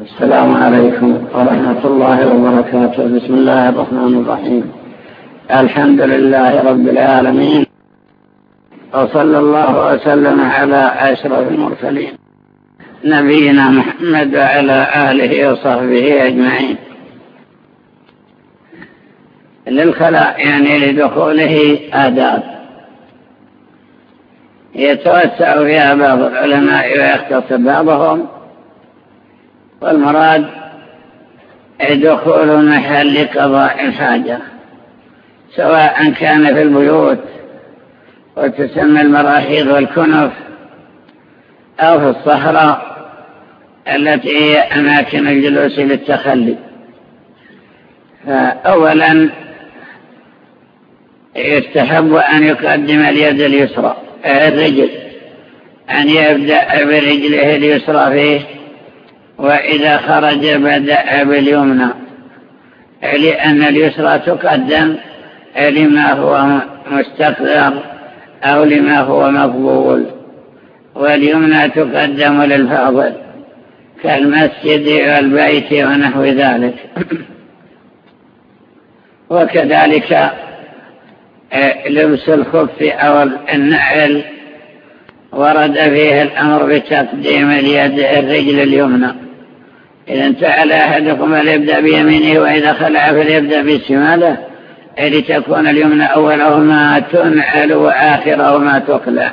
السلام عليكم ورحمة الله وبركاته. بسم الله الرحمن الرحيم. الحمد لله رب العالمين. وصلى الله وسلم على أشرف المرسلين. نبينا محمد وعلى آله وصحبه أجمعين. للخلاء يعني لدخوله آداب. يتوسع فيها بعض العلماء ويختص بعضهم. والمراد دخول محل قضاء الحاجة سواء كان في البيوت وتسمى المراحيض والكنف أو في الصحراء التي هي أماكن الجلوس للتخلي. فأولا يستحب أن يقدم اليد اليسرى الرجل أن يبدأ برجله اليسرى فيه وإذا خرج بدأ باليمنى. لأن اليسرى تقدم لما هو مستقذر أو لما هو مقبول. واليمنى تقدم للفاضل كالمسجد والبيت ونحو ذلك. وكذلك لبس الخف أو النعل ورد فيه الأمر بتقديم اليد الرجل اليمنى. إذا انتعل أحدكم ليبدأ بيمينه وإذا خلع فليبدأ بشماله لتكون اليمنى أولهما تنعل وآخرهما تخلع.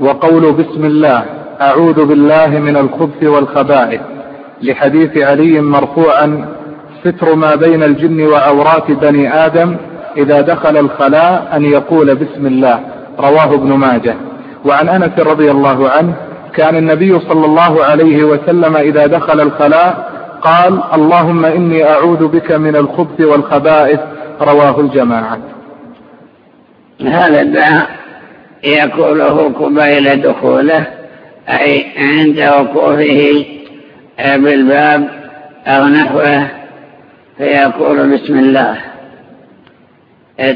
وقول بسم الله أعوذ بالله من الخبث والخبائث لحديث علي مرفوعا ستر ما بين الجن وعورات بني آدم إذا دخل الخلاء أن يقول بسم الله. رواه ابن ماجه. وعن أنس رضي الله عنه كان النبي صلى الله عليه وسلم إذا دخل الخلاء قال اللهم إني أعوذ بك من الخبث والخبائث. رواه الجماعة. هذا الدعاء يقوله قبيل دخوله أي عند وقوفه بالباب أو نحوه فيقول بسم الله.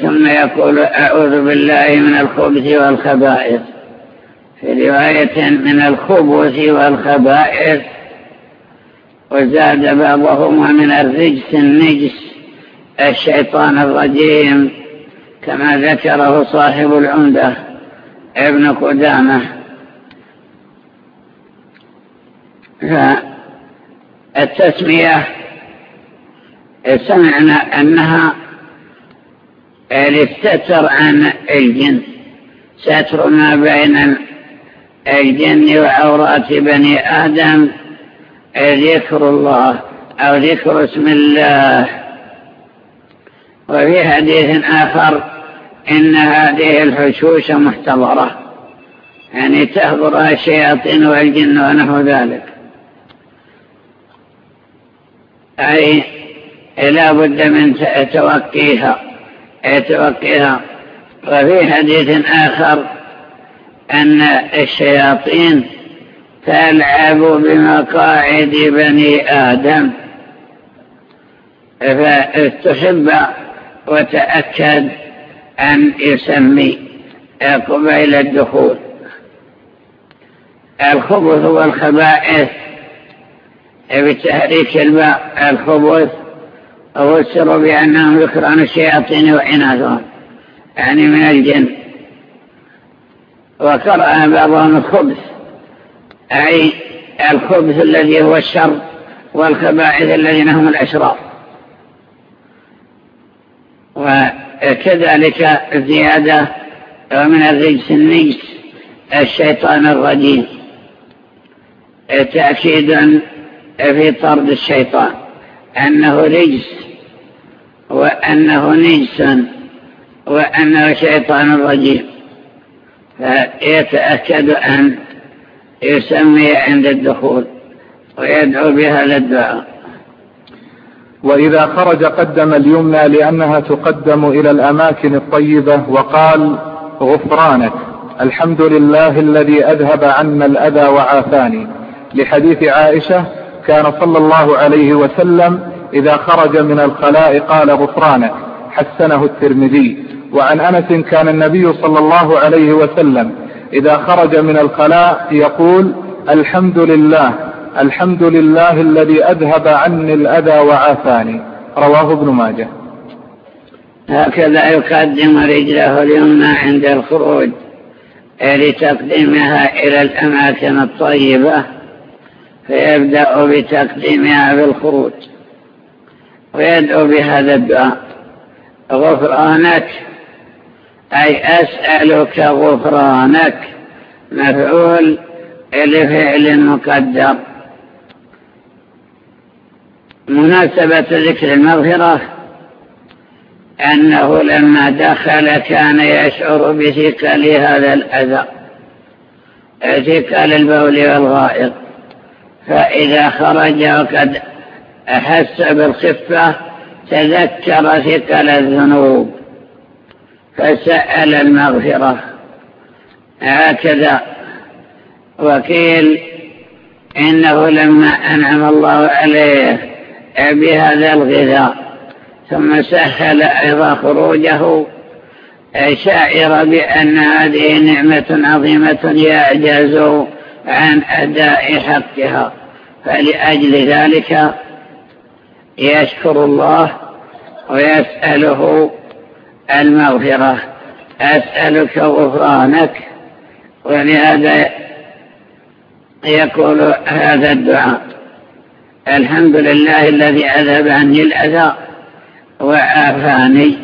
ثم يقول أعوذ بالله من الخبث والخبائث. في رواية من الخبث والخبائث وزاد بعضهم ومن الرجس النجس الشيطان الرجيم كما ذكره صاحب العمدة ابن قدامة. فالتسمية سمعنا أنها للستر عن الجن ستر ما بين الجن وعورات بني آدم ذكر الله أو ذكر اسم الله. وفي حديث آخر إن هذه الحشوش محتضرة يعني تهضرها الشياطين والجن ونحو ذلك. أي لا بد من توقيها توقيها. وفي حديث آخر أن الشياطين تلعب بمقاعد بني آدم. فتحب وتأكد أن يسمي قبيل الدخول. الخبث والخبائث بتحريك الماء الخبث فسروا بأنهم يكرهون الشياطين وعنادهم يعني من الجن. وقرأ بعضهم الخبث أي الخبث الذي هو الشر والخبائث الذين هم الأشرار. وكذلك زيادة ومن الرجس النجس الشيطان الرجيم. تأكيد في طرد الشيطان. أنه رجس وأنه نجس وأنه شيطان رجيم. فيتأكد أن يسمي عند الدخول ويدعو بهذا الدعاء وإذا خرج قدم اليمنى لأنها تقدم إلى الأماكن الطيبة وقال غفرانك الحمد لله الذي أذهب عنا الأذى وعافاني. لحديث عائشة كان صلى الله عليه وسلم إذا خرج من الخلاء قال غفرانك حسنه الترمذي. وعن أنس كان النبي صلى الله عليه وسلم إذا خرج من الخلاء يقول الحمد لله الحمد لله الذي أذهب عني الأذى وعافاني. رواه ابن ماجه. هكذا يقدم رجله اليمنى عند الخروج لتقديمها إلى الأماكن الطيبة فيبدأ بتقديمها في الخروج ويدعو بهذا الدعاء. غفرانك أي أسألك غفرانك مفعول لفعل مقدر. مناسبة ذكر المغفرة أنه لما دخل كان يشعر بثقل هذا الأذى ثقل البول والغائط. فإذا خرج وقد أحس بالخفة تذكر ثقل الذنوب. فسأل المغفرة. هكذا. وقيل إنه لما أنعم الله عليه بهذا الغذاء ثم سهل أيضا خروجه شاعر بأن هذه نعمة عظيمة يعجز عن أداء حقها. فلأجل ذلك يشكر الله ويسأله المغفرة. أسألك غفرانك ولهذا يقول هذا الدعاء الحمد لله الذي أذهب عني الأذى وعافاني.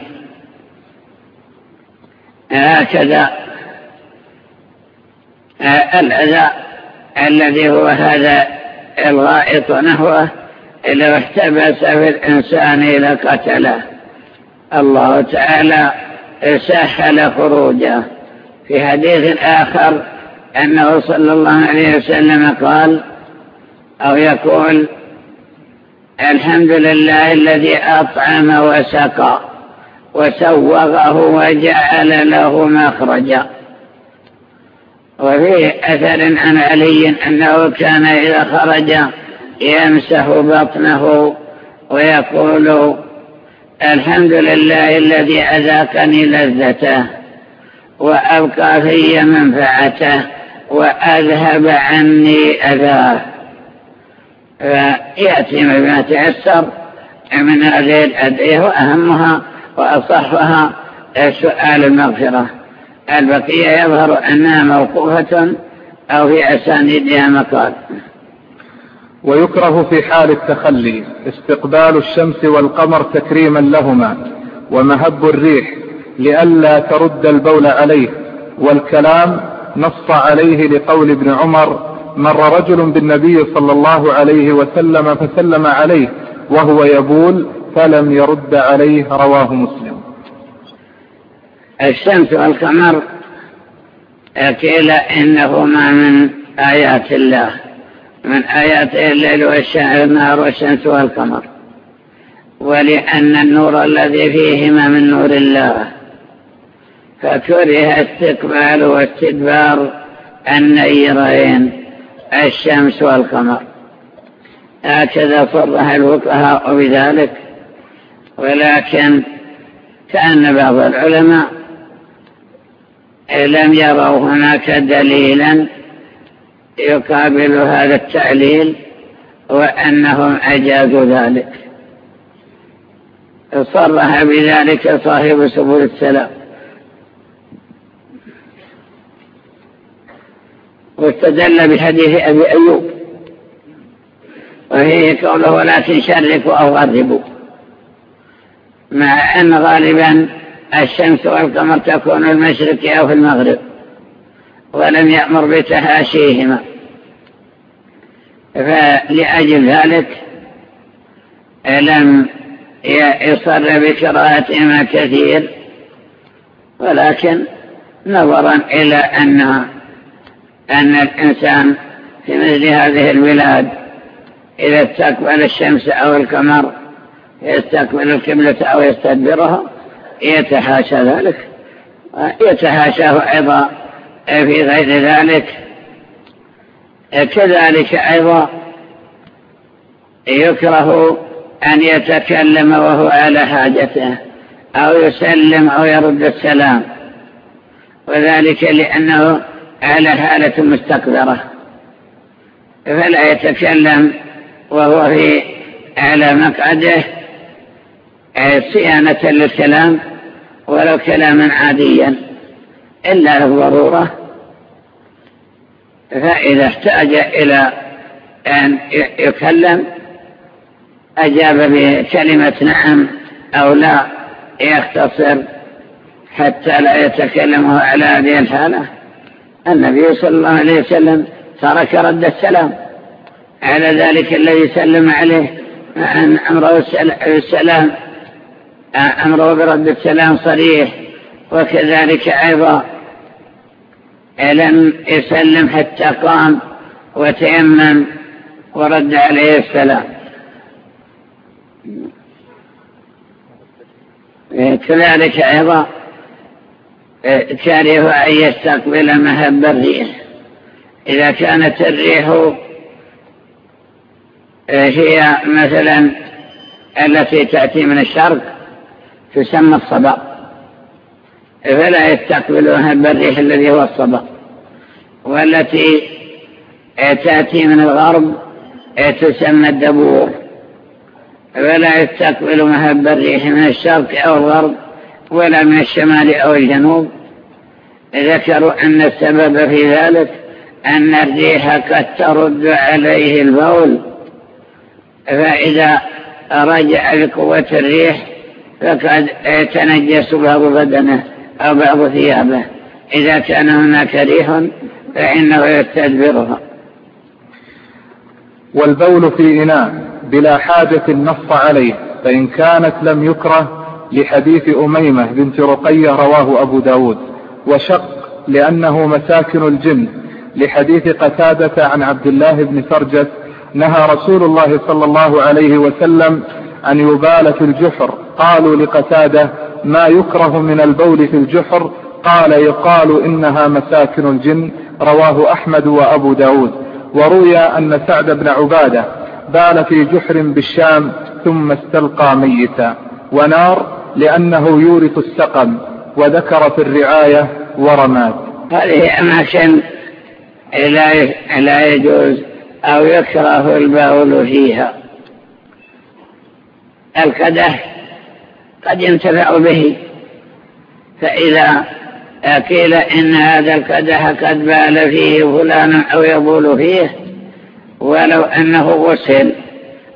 هكذا الأذى الذي هو هذا الغائط نحوه لو احتبس في الإنسان لقتله. الله تعالى سهل خروجه. في حديث آخر أنه صلى الله عليه وسلم قال أو يقول الحمد لله الذي أطعم وسقى وسوغه وجعل له مخرجا. وفي أثر عن علي أنه كان إذا خرج يمسح بطنه ويقول الحمد لله الذي أذاقني لذته وأبقى في منفعته وأذهب عني أذاه. فيأتي بما تيسر من هذه الأدعية وأهمها وأصحها سؤال المغفرة. البقية يظهر أنها موقوفة أو في أسانيدها مقال. ويكره في حال التخلي استقبال الشمس والقمر تكريما لهما ومهب الريح لئلا ترد البول عليه والكلام نص عليه لقول ابن عمر مر رجل بالنبي صلى الله عليه وسلم فسلم عليه وهو يبول فلم يرد عليه رواه مسلم. الشمس والقمر قيل إنهما من آيات الله. من آيات الليل والنهار والشمس والقمر. ولأن النور الذي فيهما من نور الله. فكره استقبال واستدبار النيرين الشمس والقمر. هكذا صرح الفقهاء بذلك. ولكن كأن بعض العلماء لم يروا هناك دليلا يقابل هذا التعليل وأنهم أجازوا ذلك. صرح بذلك صاحب سبل السلام. واستدل بحديث أبي أيوب. وهي قوله ولكن شركوا أو غربوا مع أن غالبا الشمس والقمر تكون المشرق أو في المغرب ولم يأمر بتهاشيهما فلأجل ذلك لم يصر بقراءتهما كثير ولكن نظرا إلى أنها أن الإنسان في مثل هذه البلاد إذا استقبل الشمس أو القمر يستقبل الكبلة أو يستدبرها يتحاشى ذلك يتحاشاه أيضا في غير ذلك. كذلك أيضا يكره أن يتكلم وهو على حاجته أو يسلم أو يرد السلام. وذلك لأنه على حالة مستقدرة فلا يتكلم وهو في على مقعده صيانة للكلام ولو كلاما عاديا إلا للضرورة فإذا احتاج إلى أن يكلم أجاب بكلمة نعم أو لا يختصر حتى لا يتكلم على هذه الحالة. النبي صلى الله عليه وسلم ترك رد السلام. على ذلك الذي سلم عليه أن أمره السلام أمره برد السلام صريح وكذلك أيضا لم يسلم حتى قام وتيمم ورد عليه السلام. كذلك أيضا كاره أن يستقبل مهب الريح. إذا كانت الريح هي مثلا التي تأتي من الشرق تسمى الصبا فلا يستقبل مهب الريح الذي هو الصبا والتي تأتي من الغرب تسمى الدبور. ولا يستقبل مهب الريح من الشرق أو الغرب ولا من الشمال أو الجنوب. ذكروا أن السبب في ذلك أن الريح قد ترد عليه البول. فإذا رجع بقوة الريح فقد يتنجس بعض بدنه. أو بعض ثيابه. إذا كان هناك ريح فإنه يستدبرها. والبول في إناء بلا حاجة نص عليه فإن كانت لم يكره لحديث أميمة بنت رقية رواه أبو داود. وشق لأنه مساكن الجن. لحديث قتادة عن عبد الله بن فرجة نهى رسول الله صلى الله عليه وسلم أن يبال في الجحر. قالوا لقتادة ما يكره من البول في الجحر قال يقال إنها مساكن الجن رواه أحمد وأبو داود. وروي أن سعد بن عبادة بال في جحر بالشام ثم استلقى ميتا. ونار لأنه يورث السقم وذكر في الرعاية ورماد. هذه أماكن لا يجوز أو يكره البول فيها. القدح قد ينتفع به. فإذا قيل إن هذا القدح قد بال فيه فلان أو يبول فيه ولو أنه غسل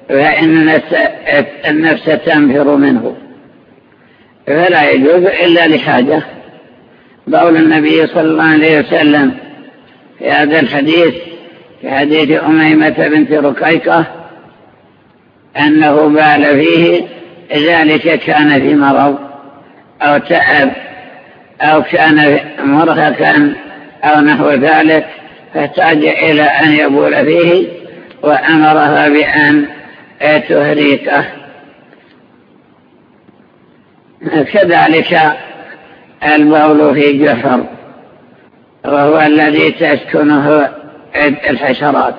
فإن النفس تنفر منه. فلا يجوز إلا لحاجة. قول النبي صلى الله عليه وسلم في هذا الحديث في حديث أميمة بنت رقيقة أنه بال فيه ذلك كان في مرض أو تعب أو كان مرهقا أو نحو ذلك فاحتاج إلى أن يبول فيه وأمرها بأن تهريكه كذلك البول في جحر وهو الذي تسكنه الحشرات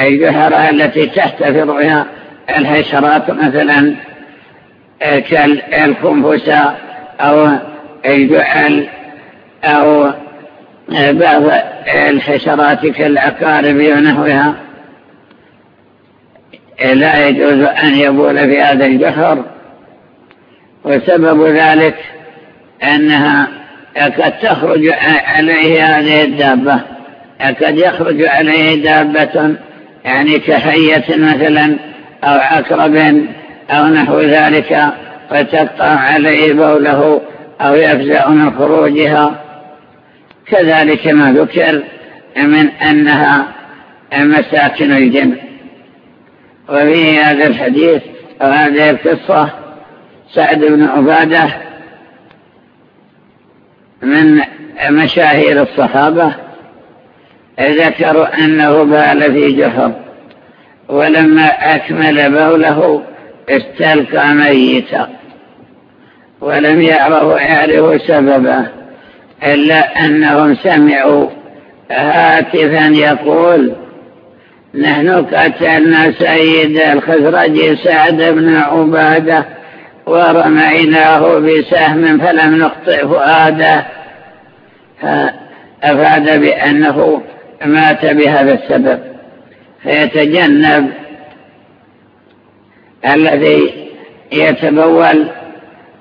الجحر التي تحتفظ بها. الحشرات مثلا كالخنفس أو الجعل أو بعض الحشرات كالعقارب ونحوها. لا يجوز أن يبول في هذا الجحر. وسبب ذلك أنها قد تخرج عليه هذه الدابة. قد يخرج عليه دابة يعني كحية مثلا أو عقرب أو نحو ذلك فتقطع عليه بوله أو يفزع من خروجها. كذلك ما ذكر من أنها مساكن الجن. وفي هذا الحديث وهذه القصة سعد بن عبادة من مشاهير الصحابة ذكروا أنه بال في جحر. ولما أكمل بوله استلقى ميتا. ولم يعرفوا يعرفوا سببه إلا أنهم سمعوا هاتفا يقول نحن قتلنا سيد الخزرج سعد بن عبادة ورميناه بسهم فلم نخطئ فؤاده فأفاد بأنه مات بهذا السبب. فيتجنب الذي يتبول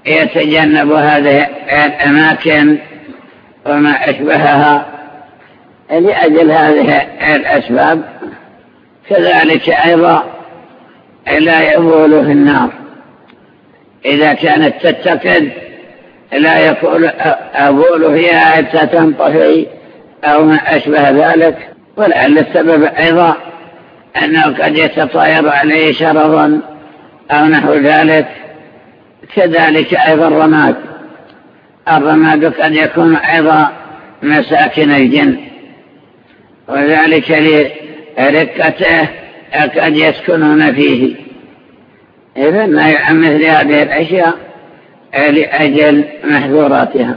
يتجنب هذه الأماكن وما أشبهها لأجل هذه الأسباب. كذلك أيضا لا يبول في النار. إذا كانت تتقد لا يقول أبول فيها حتى تنطفي أو ما أشبه ذلك. ولعل السبب أيضا أنه قد يتطاير عليه شرر أو نحو ذلك كذلك أيضا الرماد. الرماد قد يكون أيضا مساكن الجن. وذلك لرقته قد يسكنون فيه. إذا ما يعمل هذه الأشياء لأجل محذوراتها.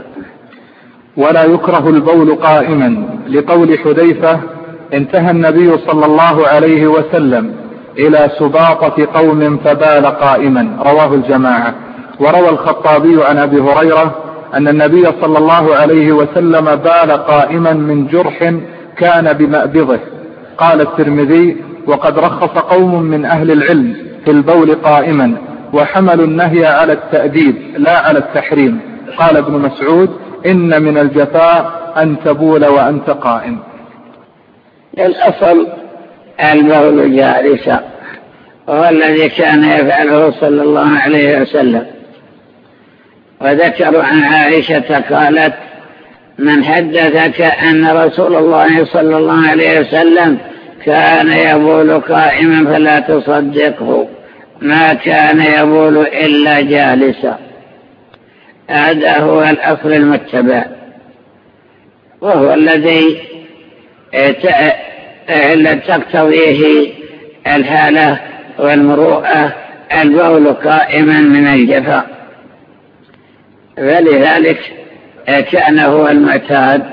ولا يكره البول قائما لقول حذيفة انتهى النبي صلى الله عليه وسلم إلى سباطة قوم فبال قائما. رواه الجماعة. وروى الخطابي عن أبي هريرة أن النبي صلى الله عليه وسلم بال قائما من جرح كان بمأبضه. قال الترمذي وقد رخص قوم من أهل العلم في البول قائما وحملوا النهي على التأديب لا على التحريم. قال ابن مسعود إن من الجفاء أن تبول وأنت قائم. الأصل البول جالسا وهو الذي كان يفعله صلى الله عليه وسلم. وذكروا عن عائشة قالت من حدثك أن رسول الله صلى الله عليه وسلم كان يبول قائما فلا تصدقه ما كان يبول إلا جالسا. هذا هو الأصل المتبع وهو الذي تقتضيه الحالة والمروءة البول قائما من الجفاء فلذلك كان هو المعتاد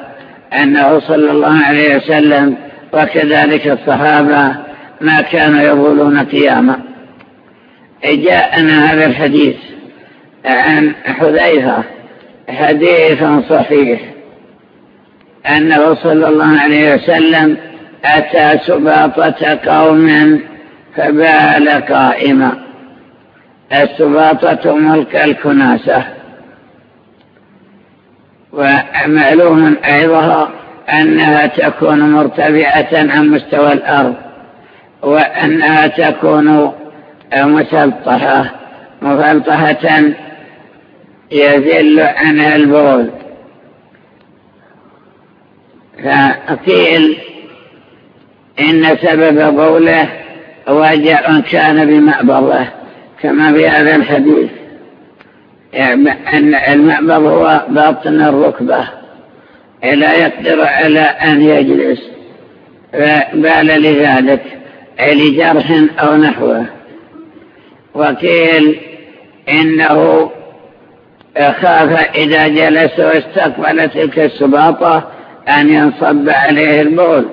أنه صلى الله عليه وسلم وكذلك الصحابة ما كانوا يقولون قياما. جاءنا هذا الحديث عن حذيفة حديث صحيح. أنه صلى الله عليه وسلم أتى سباطة قوم فبال قائما. السباطة ملك الكناسة. ومعلوم أيضا أنها تكون مرتفعة عن مستوى الأرض وأنها تكون مسلطحة مفلطحة يذل عنها البول. فقيل إن سبب بوله وجع كان بمأبضه كما في هذا الحديث. أن المأبض هو باطن الركبة لا يقدر على أن يجلس. فبال لذلك لجرح أو نحوه. وقيل إنه خاف إذا جلس واستقبل تلك السباطة أن ينصب عليه البول.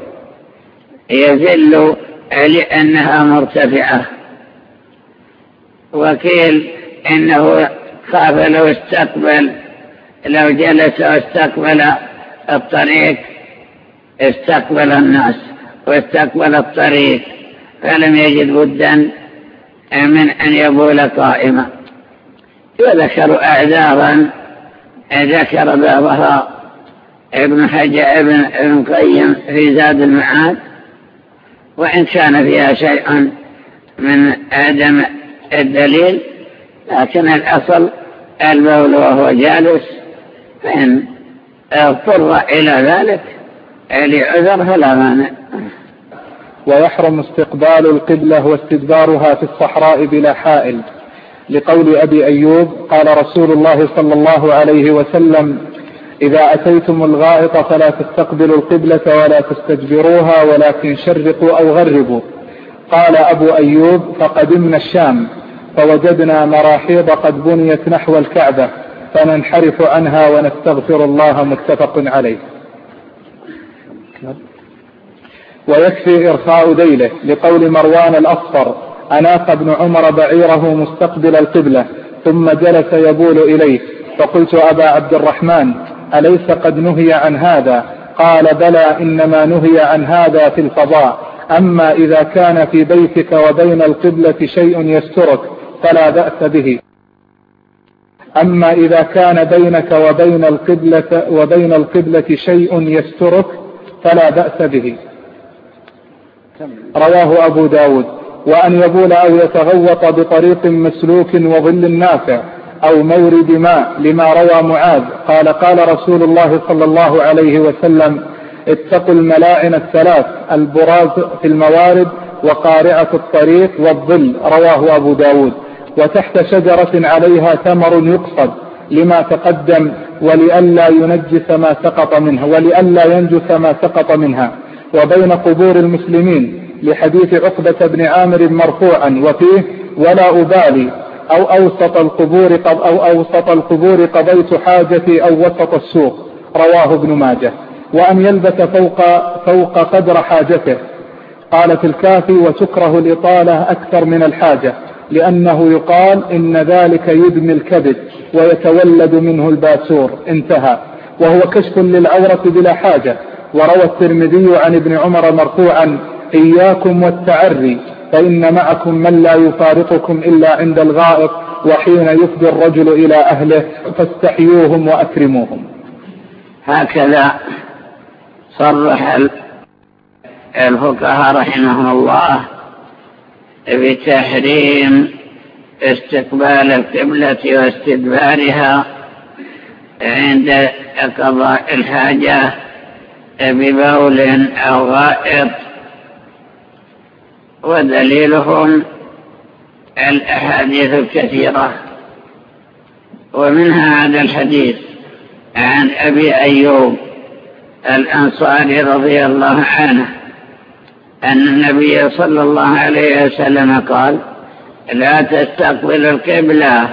يذل لأنها مرتفعة. وقيل إنه خاف لو استقبل لو جلس واستقبل الطريق استقبل الناس واستقبل الطريق فلم يجد بدا من أن يبول قائما. وذكروا أعذارا ذكر بعضها ابن حجر ابن, ابن قيم في زاد المعاد. وإن كان فيها شيء من عدم الدليل لكن الأصل البول وهو جالس فإن اضطر إلى ذلك لعذر فلا مانع. ويحرم استقبال القبلة واستدبارها في الصحراء بلا حائل. لقول أبي أيوب قال رسول الله صلى الله عليه وسلم إذا أتيتم الغائط فلا تستقبلوا القبلة ولا تستجبروها ولكن شرقوا أو غربوا. قال أبو أيوب فقدمنا الشام فوجدنا مراحيض قد بنيت نحو الكعبة فننحرف عنها ونستغفر الله متفق عليه. ويكفي إرخاء ديله لقول مروان الأصفر أناق ابن عمر بعيره مستقبل القبلة ثم جلس يبول إليه فقلت أبا عبد الرحمن أليس قد نهي عن هذا؟ قال بلى إنما نهي عن هذا في الفضاء أما إذا كان في بيتك وبين القبلة شيء يسترك فلا بأس به. أما إذا كان بينك وبين القبلة, وبين القبلة شيء يسترك فلا بأس به. رواه أبو داود. وأن يبول أو يتغوط بطريق مسلوك وظل نافع. أو مورد ماء لما روى معاذ. قال قال رسول الله صلى الله عليه وسلم اتقوا الملاعن الثلاث البراز في الموارد وقارعة الطريق والظل رواه أبو داود. وتحت شجرة عليها ثمر يقصد لما تقدم ولئلا ينجس ما سقط منها ولئلا ينجس ما سقط منها. وبين قبور المسلمين لحديث عقبة بن عامر مرفوعا وفيه ولا أبالي أو أوسط القبور أو أوسط القبور قضيت حاجتي أو وسط السوق. رواه ابن ماجه. وأن يلبس فوق فوق قدر حاجته. قال في الكافي وتكره الإطالة أكثر من الحاجة لأنه يقال إن ذلك يدمي الكبد ويتولد منه الباسور. انتهى. وهو كشف للعورة بلا حاجة. وروى الترمذي عن ابن عمر مرفوعا إياكم والتعري. فإن معكم من لا يفارقكم إلا عند الغائط وحين يفضي الرجل إلى أهله فاستحيوهم وأكرموهم. هكذا صرح الفقهاء رحمهم الله بتحريم استقبال القبلة واستدبارها عند قضاء الحاجة ببول أو غائط. ودليلهم الأحاديث الكثيرة. ومنها هذا الحديث عن أبي أيوب الأنصاري رضي الله عنه أن النبي صلى الله عليه وسلم قال لا تستقبل القبلة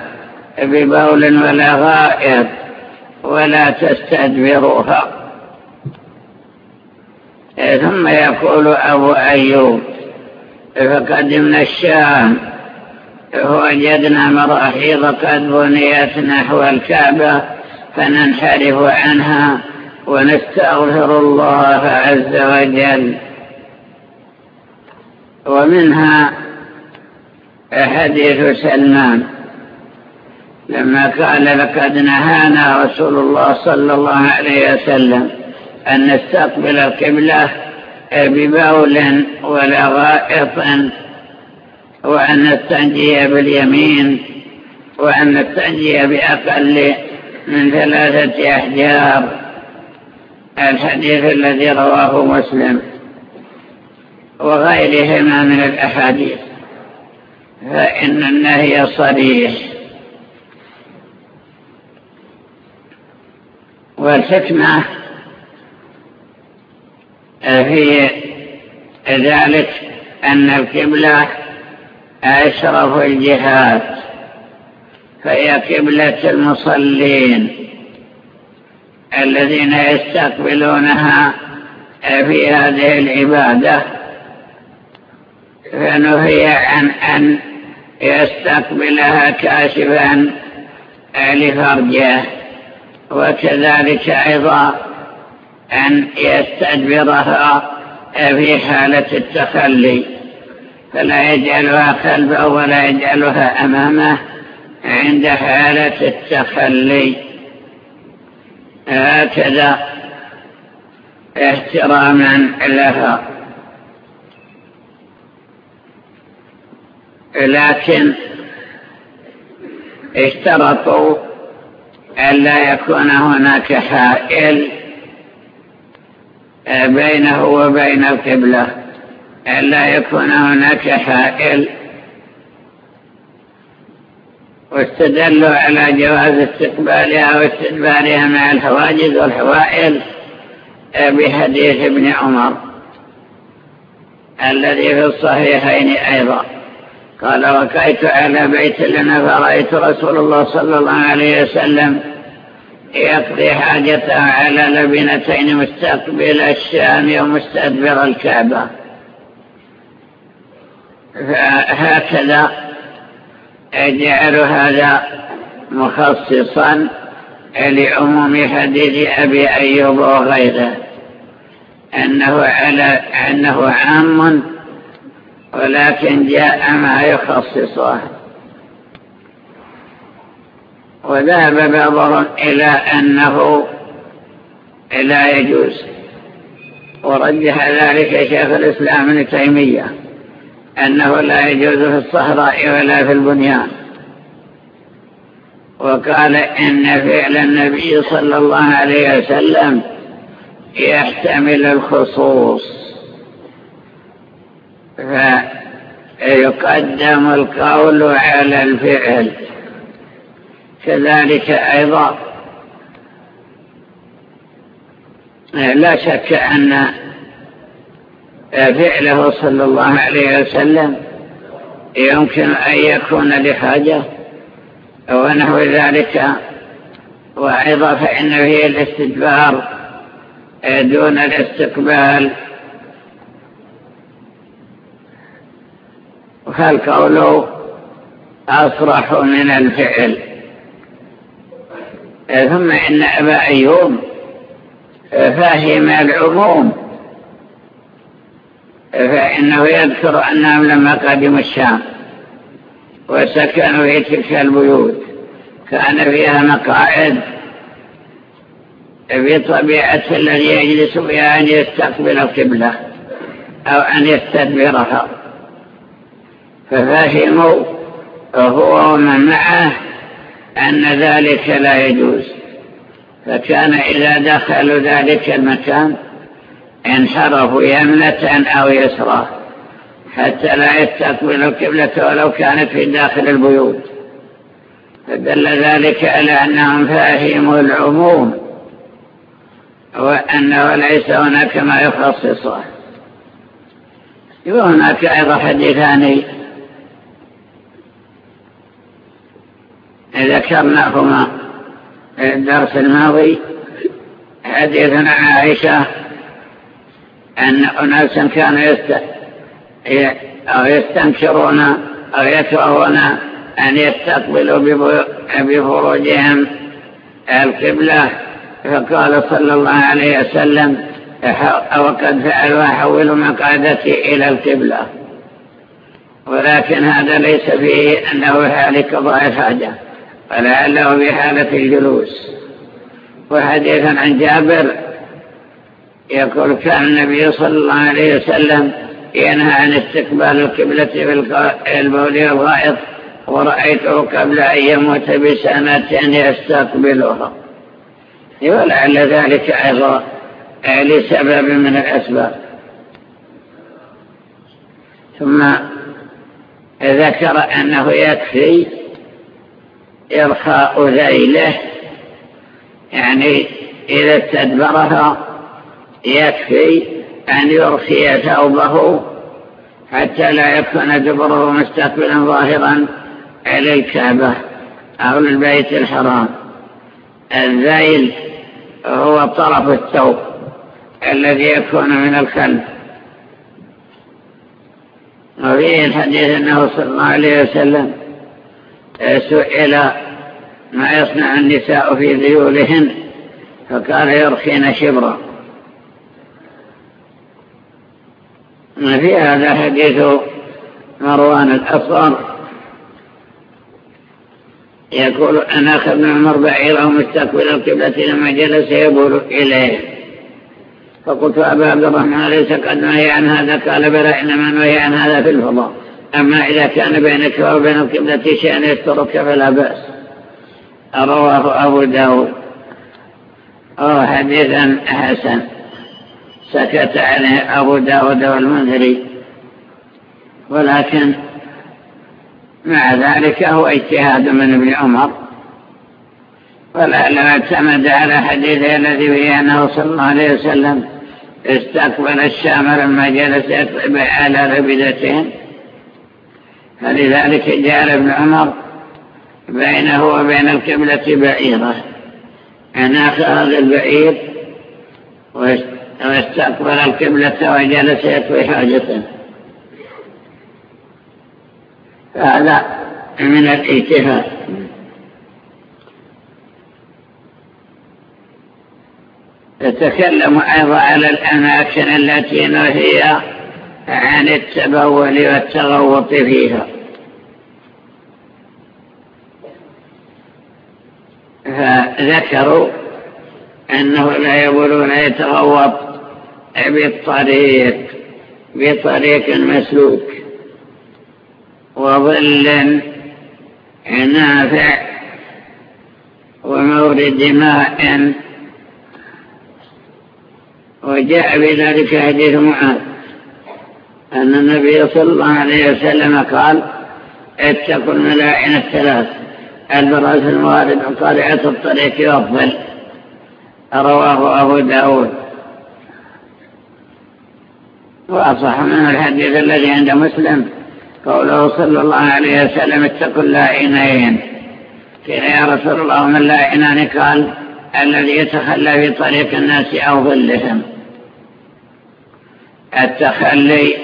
ببول ولا غائط ولا تستدبروها. ثم يقول أبو أيوب فقدمنا الشام ووجدنا مراحيض قد بنيت نحو الكعبة فننحرف عنها ونستغفر الله عز وجل. ومنها حديث سلمان لما قال لقد نهانا رسول الله صلى الله عليه وسلم أن نستقبل القبلة ببول ولا غائط وأن نستنجي باليمين وأن نستنجي بأقل من ثلاثة أحجار. الحديث الذي رواه مسلم وغيرهما من الأحاديث فإن النهي صريح. والحكمة في ذلك أن القبلة أشرف الجهات فهي قبلة المصلين الذين يستقبلونها في هذه العبادة. فنهي عن أن يستقبلها كاشفا لفرجه. وكذلك أيضا أن يستدبرها في حالة التخلي فلا يجعلها خلفه ولا يجعلها أمامه عند حالة التخلي. هكذا احتراما لها. لكن اشترطوا ألا يكون هناك حائل بينه وبين القبلة ألا يكون هناك حائل. واستدلوا على جواز استقبالها واستدبارها مع الحواجز والحوائل بحديث ابن عمر الذي في الصحيحين أيضا. قال وكيت على بيت لنا فرأيت رسول الله صلى الله عليه وسلم يقضي حاجته على لبنتين مستقبل الشام ومستدبر الكعبة. فهكذا يجعل هذا مخصصا لعموم حديث أبي أيوب وغيره. أنه, على أنه عام ولكن جاء ما يخصصه. وذهب بعضهم إلى أنه لا يجوز. ورجح ذلك شيخ الإسلام ابن تيمية أنه لا يجوز في الصحراء ولا في البنيان. وقال إن فعل النبي صلى الله عليه وسلم يحتمل الخصوص. فيقدم القول على الفعل. كذلك أيضا. لا شك أن فعله صلى الله عليه وسلم يمكن أن يكون لحاجة ونحو ذلك. وأيضا فإن فيه الاستدبار دون الاستقبال. فالقول أصرح من الفعل. ثم إن أبا أيوب فهم العموم فإنه يذكر أنهم لما قدموا الشام وسكنوا في تلك البيوت. كان فيها مقاعد بطبيعة الذي يجلس بها أن يستقبل القبلة أو أن يستدبرها. ففهموا هو ومن معه أن ذلك لا يجوز. فكان إذا دخلوا ذلك المكان انحرفوا يمنة أو يسرى حتى لا يستقبلوا القبلة ولو كانت في داخل البيوت. فدل ذلك على أنهم فاهموا العموم وأنه ليس هناك ما يخصصه. وهناك أيضا حديثان ذكرناهما الدرس الماضي حديث عن عائشة أن أناسا كانوا يست... أو يستنكرون أو يكرهون أن يستقبلوا بفروجهم القبلة. فقال صلى الله عليه وسلم وقد فعلوا حولوا مقعدتي إلى القبلة. ولكن هذا ليس فيه أنه حال قضاء الحاجة ولعله بحالة الجلوس. وحديثا عن جابر يقول كان النبي صلى الله عليه وسلم ينهى عن استقبال القبلة في البول والغائط ورأيته قبل أن يموت بسنة يستقبلها. ولعل ذلك أيضا لسبب من الأسباب. ثم ذكر أنه يكفي إرخاء ذيله يعني إذا استدبرها يكفي أن يرخي ثوبه حتى لا يكون دبره مستقبلا ظاهرا على الكعبة أو للبيت الحرام. الذيل هو طرف الثوب الذي يكون من الخلف. وفيه الحديث أنه صلى الله عليه وسلم سئل ما يصنع النساء في ذيولهن فقال يرخين شبرا. في هذا حديث مروان الأصغر يقول أنا أخذ من عمر بعيره مستقبل القبلة لما جلس يقول إليه. فقلت أبا عبد الرحمن ليس قد نهي عن هذا؟ قال بلى إنما نهي عن هذا في الفضاء. أما إذا كان بينك وبين القبلة شيء يسترك فلا بأس. رواه أبو داود. أو حديثا حسن. سكت عليه أبو داود والمنذري. ولكن مع ذلك هو اجتهاد من ابن عمر. ولعلما اعتمد على حديثه الذي فيه أنه صلى الله عليه وسلم. استقبل الشام لما جلس يطلب على ربدتين. فلذلك جعل ابن عمر بينه وبين القبلة بعيرة. أن أخذ البعير واستقبل القبلة وجلس يطوي حاجته. هذا من الاجتهاد. يتكلم أيضا على الأماكن التي نهي عن التبول والتغوط فيها. فذكروا أنه لا يبولون يتغوط بالطريق بطريق مسلوك. وظل نافع ومورد ماء. وجاء بذلك حديث معاذ. أن النبي صلى الله عليه وسلم قال اتقوا الملائن الثلاث البراس الموارد وطالعة الطريق والظل رواه أبو داود. وأصح من الحديث الذي عند مسلم قوله صلى الله عليه وسلم اتقوا اللائنين. قيل يا رسول الله من اللائنان قال الذي يتخلى في طريق الناس أو ظلهم. التخلي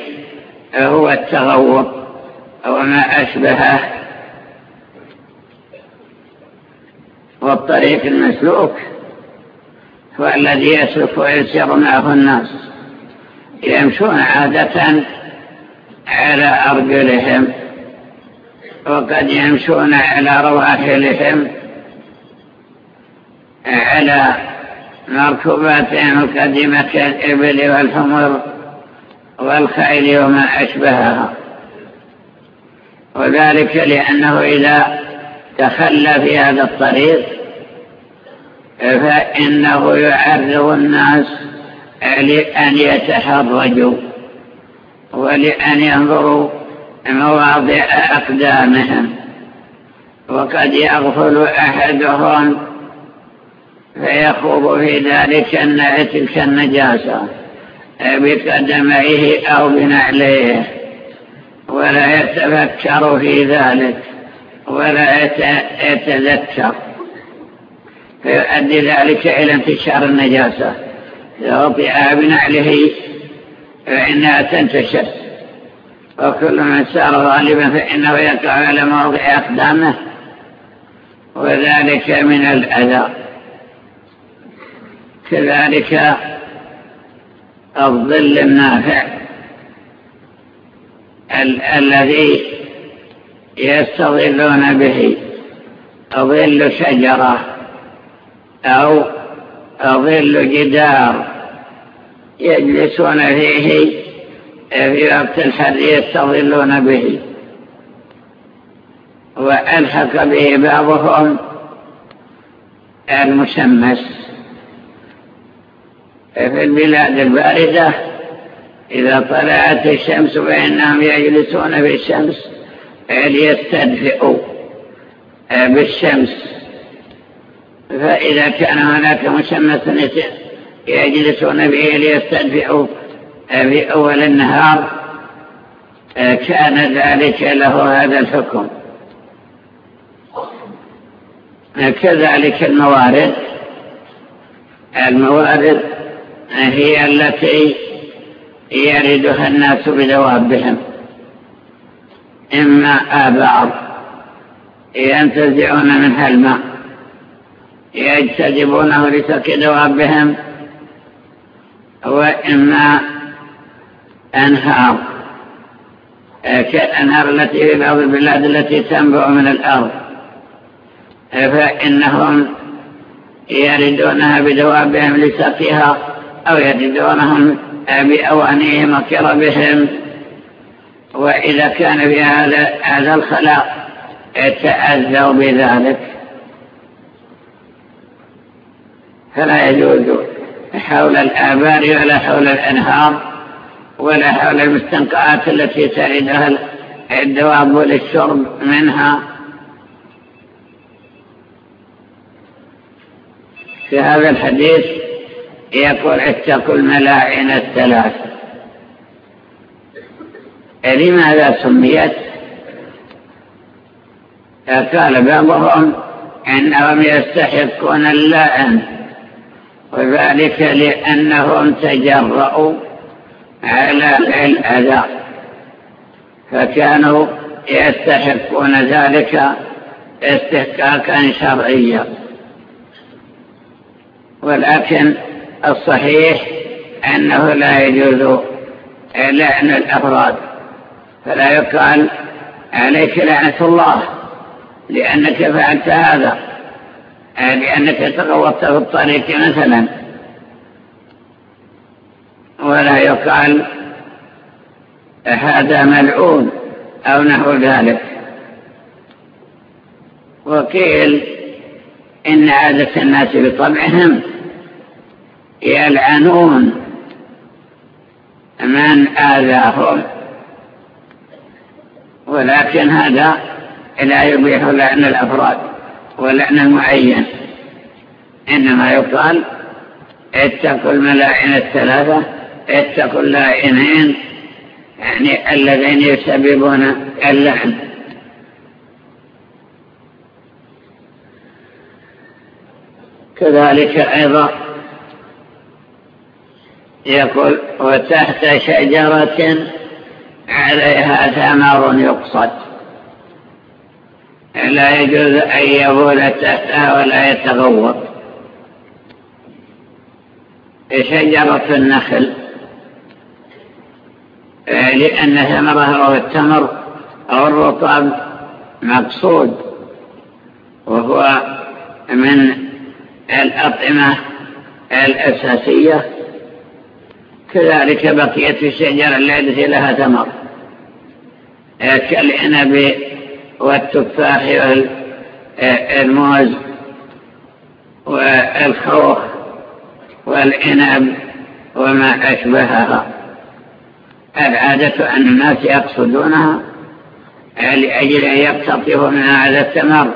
هو التغوط أو ما أشبهه والطريق المسلوك هو الذي يسلك ويسير معه الناس يمشون عادة على أرجلهم وقد يمشون على رواحلهم على مركوباتهم القديمة كالإبل والحمر. والخيل وما أشبهها. وذلك لأنه إذا تخلى في هذا الطريق فإنه يعرض الناس لأن يتحرجوا ولأن ينظروا مواضع أقدامهم. وقد يغفل أحدهم فيخوض في ذلك تلك النجاسة. بقدميه أو بنعليه ولا يتفكر في ذلك ولا يتذكر. فيؤدي ذلك إلى انتشار النجاسة. يغطئها بنعله فإنها تنتشر. وكل من سار غالبا فإنه يقع على موضع أقدامه وذلك من الأذى. كذلك الظل النافع ال الذي يستظلون به ظل شجرة أو ظل جدار يجلسون فيه في وقت الحر يستظلون به. وألحق به بعضهم المشمس. في البلاد الباردة إذا طلعت الشمس فإنهم يجلسون في الشمس ليستدفئوا بالشمس. فإذا كان هناك مشمس يجلسون به ليستدفئوا في أول النهار كان ذلك له هذا الحكم. كذلك الموارد. الموارد هي التي يردها الناس بدوابهم إما آبعض ينتزعون منها الماء يجتذبونه لترك دوابهم وإما أنهار. كالأنهار التي في بعض البلاد التي تنبع من الأرض؟ فإنهم يردونها بدوابهم لسقيها أو يردونهم بأوانيهم وكربهم وإذا كان في هذا الخلاء تأذوا بذلك. فلا يجوز حول الآبار ولا حول الأنهار ولا حول المستنقعات التي تردها الدواب للشرب منها. في هذا الحديث يقول اتقوا الملاعن الثلاث. لماذا سميت؟ قال بعضهم إنهم يستحقون اللعن وذلك لأنهم تجرؤوا على الأذى فكانوا يستحقون ذلك استحقاقا شرعيا. ولكن الصحيح أنه لا يجوز لعن الأفراد فلا يقال عليك لعنة الله لأنك فعلت هذا لأنك تغوطت في الطريق مثلا. ولا يقال هذا ملعون أو نحو ذلك. وقيل إن عادة الناس بطبعهم يلعنون. من آذاهم ولكن هذا لا يبيح لعن الأفراد ولعن المعين. إنما يقال اتقوا الملائن الثلاثة اتقوا اللائنين يعني الذين يسببون اللعن. كذلك أيضا يقول وتحت شجرة عليها ثمر يقصد. لا يجوز أن يبول تحتها ولا يتغوط. شجرة النخل لأن ثمرها هو التمر أو الرطب مقصود وهو من الأطعمة الأساسية. كذلك بقية الشجر التي لها ثمر. كالعنب والتفاح والموز والخوخ والعنب وما أشبهها. العادة أن الناس يقصدونها لأجل أن يقتطفوا من هذا الثمر.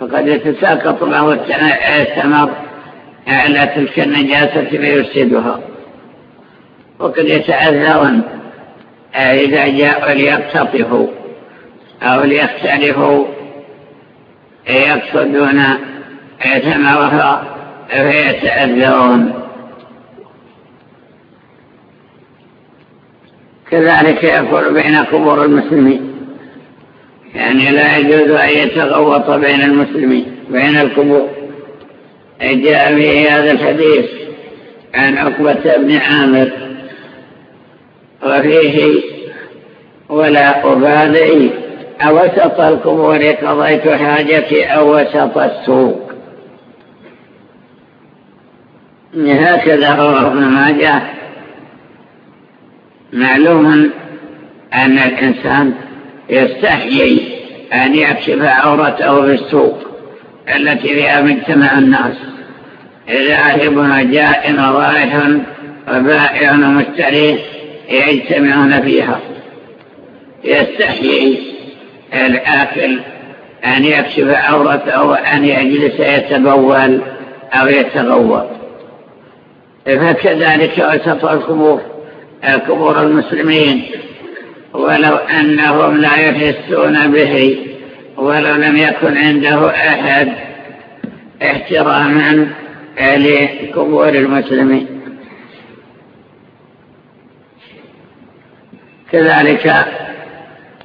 فقد يتساقط له الثمر على تلك النجاسة فيفسدها. وقد يتأذون إذا جاءوا ليقتطفوا أو ليختلفوا يقصدون ثمرها فيتأذون كذلك يكون بين قبور المسلمين يعني لا يجوز أن يتغوط بين المسلمين بين القبور جاء في هذا الحديث عن عقبة بن عامر وفيه ولا أبالي أوسط القبور قضيت حاجتي أو وسط السوق. هكذا رواه ابن ماجه. معلوم أن الإنسان يستحيي أن يكشف عورته في السوق التي فيها مجتمع الناس. ذاهب جاء رايح وبائع ومشتري يجتمعون فيها. يستحيي الآكل أن يكشف عورته وأن يجلس يتبول أو يتغوط. فكذلك وسط القبور قبور المسلمين. ولو أنهم لا يحسون به ولو لم يكن عنده أحد احتراما لقبور المسلمين. كذلك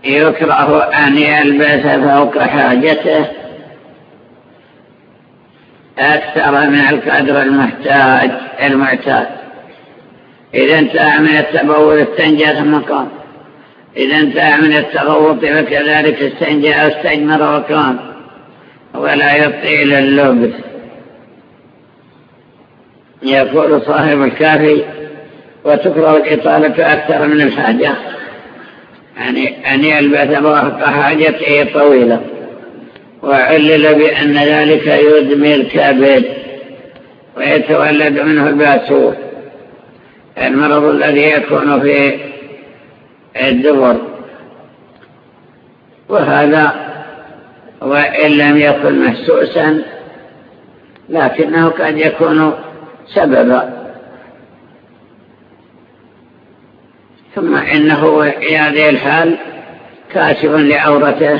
يكره أن يلبس فوق حاجته أكثر من القدر المحتاج المعتاد. إذا انتهى من التبول استنجى ثم قام إذا انتهى من التغوط فكذلك استنجى استجمر وقام ولا يطيل اللبس. يقول صاحب الكافي وتكره الإطالة أكثر من الحاجة. يعني أن يلبس وفق حاجته طويلة. وعلل بأن ذلك يدمي الكبد ويتولد منه الباسور. المرض الذي يكون في الدبر. وهذا وإن لم يكن محسوسا لكنه قد يكون سببا. ثم إنه في هذه الحال كاشف لعورته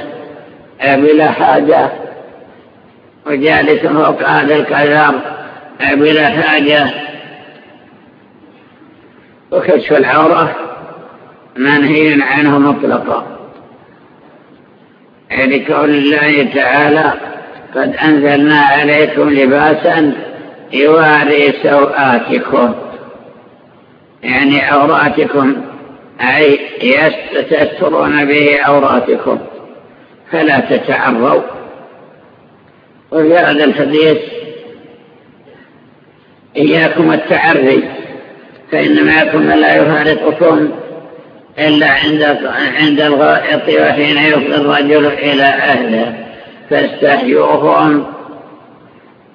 بلا حاجة. وجالس فوق هذا الكذاب بلا حاجة. وكشف العورة منهي عنه مطلقا. لقول الله تعالى قد أنزلنا عليكم لباسا يواري سوآتكم يعني عوراتكم. أي يستترون به عوراتكم فلا تتعروا. وفي هذا الحديث إياكم التعري فإنما يكون لا يفارقكم إلا عند عند الغائط وحين يفضي الرجل إلى أهله. فاستحيوهم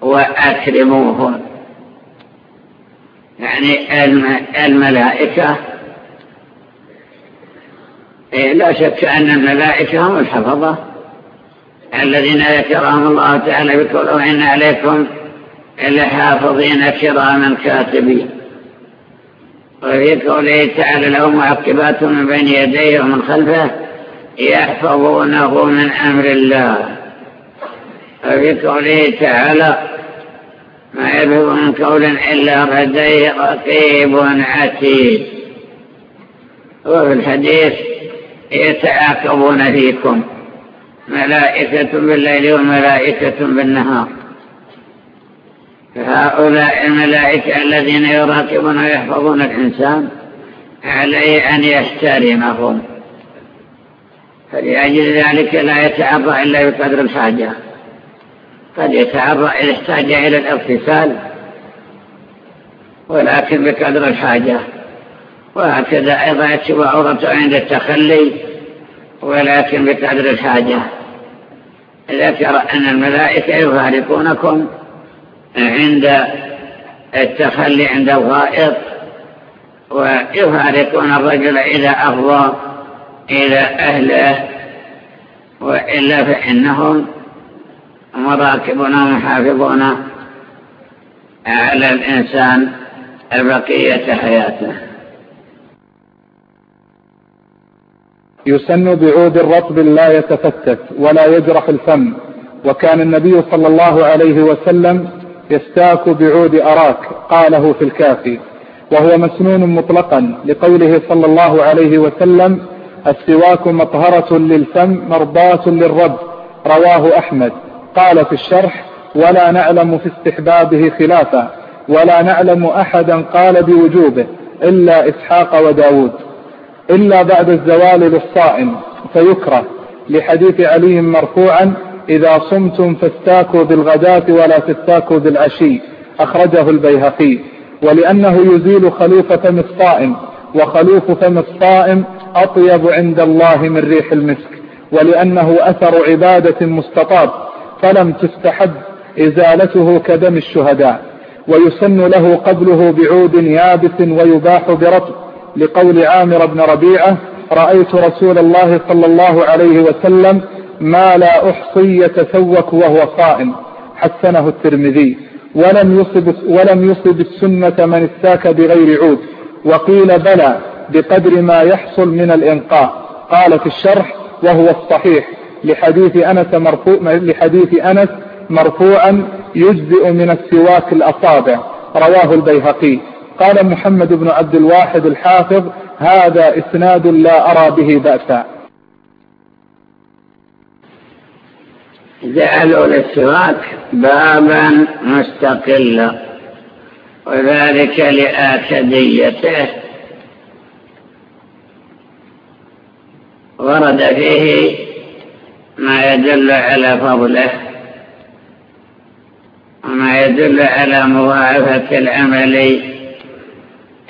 وأكرموهم. يعني الملائكة لا شك أن الملائكة هم الحفظة الذين ذكرهم الله تعالى بقوله إن عليكم لحافظين كراما كاتبين وفي قوله تعالى له معقبات من بين يديه ومن خلفه يحفظونه من أمر الله وفي قوله تعالى ما يلفظ من قول إلا لديه رقيب عتيد وفي الحديث يتعاقبون فيكم. ملائكة بالليل وملائكة بالنهار. فهؤلاء الملائكة الذين يراقبون ويحفظون الإنسان عليه أن يحترمهم. فلأجل ذلك لا يتعرى إلا بقدر الحاجة. قد يتعرى إذا احتاج إلى الاغتسال ولكن بقدر الحاجة. وهكذا أيضا يكشف عورته عند التخلي ولكن بقدر الحاجة. ذكر أن الملائكة يفارقونكم عند التخلي عند الغائط ويفارقون الرجل إذا أفضى إلى أهله وإلا فإنهم مراكبون ومحافظون على الإنسان بقية حياته. يسن بعود رطب لا يتفتت ولا يجرح الفم وكان النبي صلى الله عليه وسلم يستاك بعود أراك قاله في الكافي وهو مسنون مطلقا لقوله صلى الله عليه وسلم السواك مطهرة للفم مرضاة للرب رواه أحمد. قال في الشرح ولا نعلم في استحبابه خلافا ولا نعلم أحدا قال بوجوبه إلا إسحاق وداود. إلا بعد الزوال للصائم فيكره. لحديث علي مرفوعا إذا صمتم فاستاكوا بالغداة ولا تستاكوا بالعشي أخرجه البيهقي. ولأنه يزيل خلوف فم الصائم وخلوف فم الصائم أطيب عند الله من ريح المسك ولأنه أثر عبادة مستطاب فلم تستحب إزالته كدم الشهداء. ويسن له قبله بعود يابس ويباح برطب. لقول عامر بن ربيعة رأيت رسول الله صلى الله عليه وسلم ما لا أحصي يتسوك وهو صائم حسنه الترمذي. ولم يصب, ولم يصب السنة من استاك بغير عود. وقيل بلى بقدر ما يحصل من الإنقاء. قال في الشرح وهو الصحيح. لحديث أنس مرفوع لحديث أنس مرفوعا يجزئ من السواك الأصابع. رواه البيهقي. قال محمد بن عبد الواحد الحافظ هذا إسناد لا أرى به بأسا. جعلوا للسواك بابا مستقلا وذلك لآكديته. ورد فيه ما يدل على فضله وما يدل على مضاعفة العمل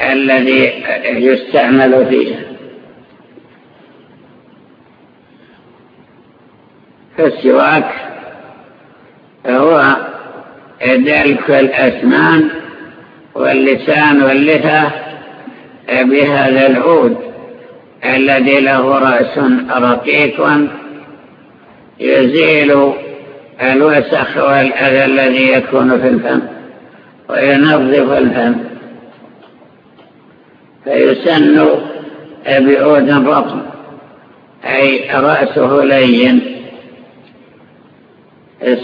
الذي يستعمل فيه. فالسواك هو دلك الأسنان واللسان واللثة بهذا العود الذي له رأس رقيق يزيل الوسخ والأذى الذي يكون في الفم وينظف الفم. فيسن بعود رطب أي رأسه لين.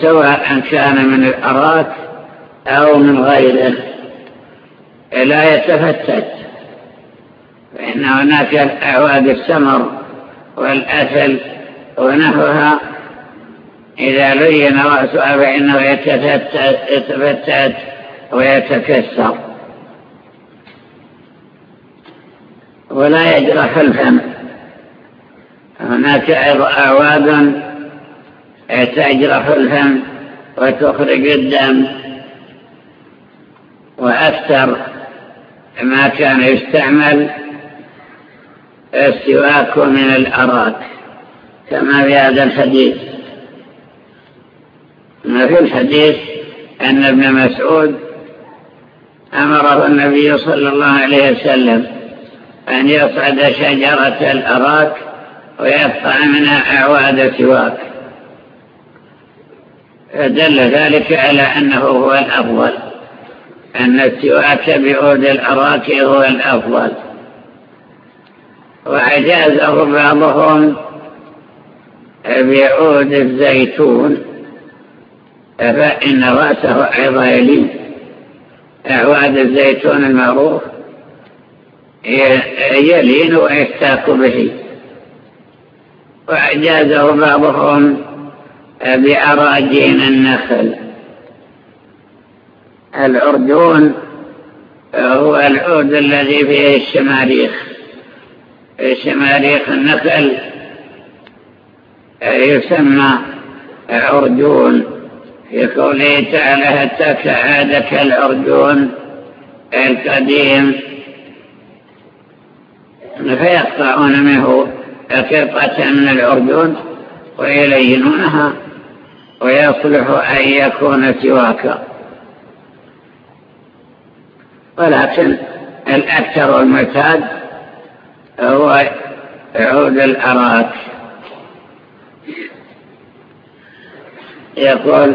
سواء كان من الأراك أو من غيره. لا يتفتت فإن هناك أعواد السمر والأثل ونحوها. إذا لين رأسها فإنه يتفتت ويتكسر. ولا يجرح الفم. هناك أعواد تجرح الفم وتخرج الدم وأكثر ما كان يستعمل السواك من الأراك كما في هذا الحديث. ما في الحديث أن ابن مسعود أمره النبي صلى الله عليه وسلم أن يصعد شجرة الأراك ويقطع منها أعواد سواك. فدل ذلك على أنه هو الأفضل. أن السواك بعود الأراك هو الأفضل. وعجازه بعضهم بعود الزيتون. فإن رأسه أيضا أعواد الزيتون المعروف. يلين ويستاك به وأجازه بعضهم بأراجين النخل. الأردون هو العود الذي فيه الشماريخ. شماريخ النخل يسمى عرجون. في قوله تعالى حتى كعادك العرجون القديم. فيقطعون منه قطعة من العرجون ويلينونها ويصلح أن يكون سواكا. ولكن الأكثر والمعتاد هو عود الأراك. يقول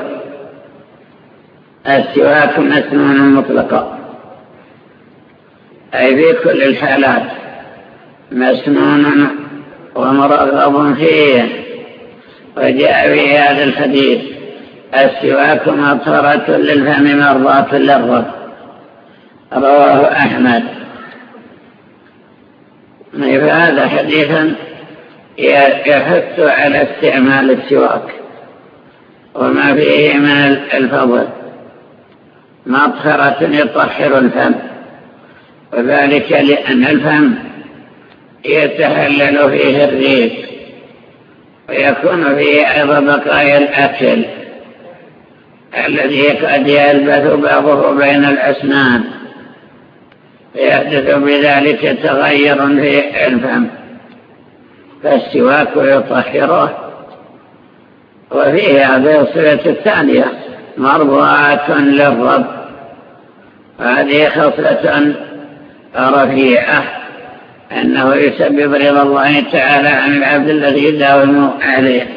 السواك مسنون مطلقا. أي في كل الحالات. مسنون ومرغب فيه. وجاء في هذا الحديث. السواك مطهرة للفم مرضاة للرب. رواه أحمد. فهذا حديثا يحث على استعمال السواك. وما فيه من الفضل. مطهرة يطهر الفم. وذلك لأن الفم يتهلل فيه الريق ويكون فيه أيضا بقايا الأكل الذي قد يلبث بعضه بين الأسنان فيحدث بذلك تغير في الفم فالسواك يطهره وفيه هذه الصفة الثانية مرضاة للرب هذه خصلة رفيعة. أنه يسبب رضا الله تعالى عن العبد الذي يداوم عليه.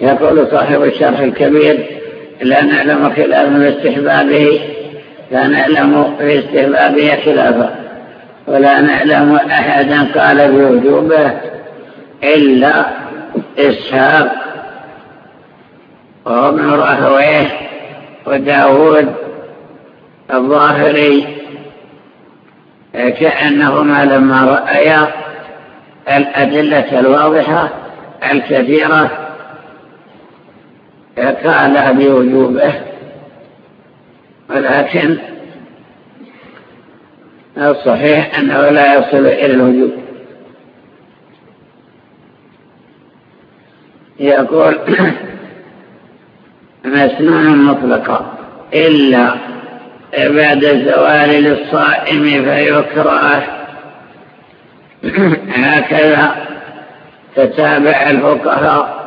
يقول صاحب الشرح الكبير لا نعلم خلافا في استحبابه لا نعلم في استحبابه خلافا ولا نعلم أحدا قال بوجوبه إلا إسحاق وابن راهويه وداود الظاهري كأنهما لما رأيا الأدلة الواضحة الكثيرة قال بوجوبه ولكن الصحيح أنه لا يصل إلى الوجوب. يقول مسنون مطلقا إلا بعد الزوال للصائم فيكره. هكذا تتابع الفقهاء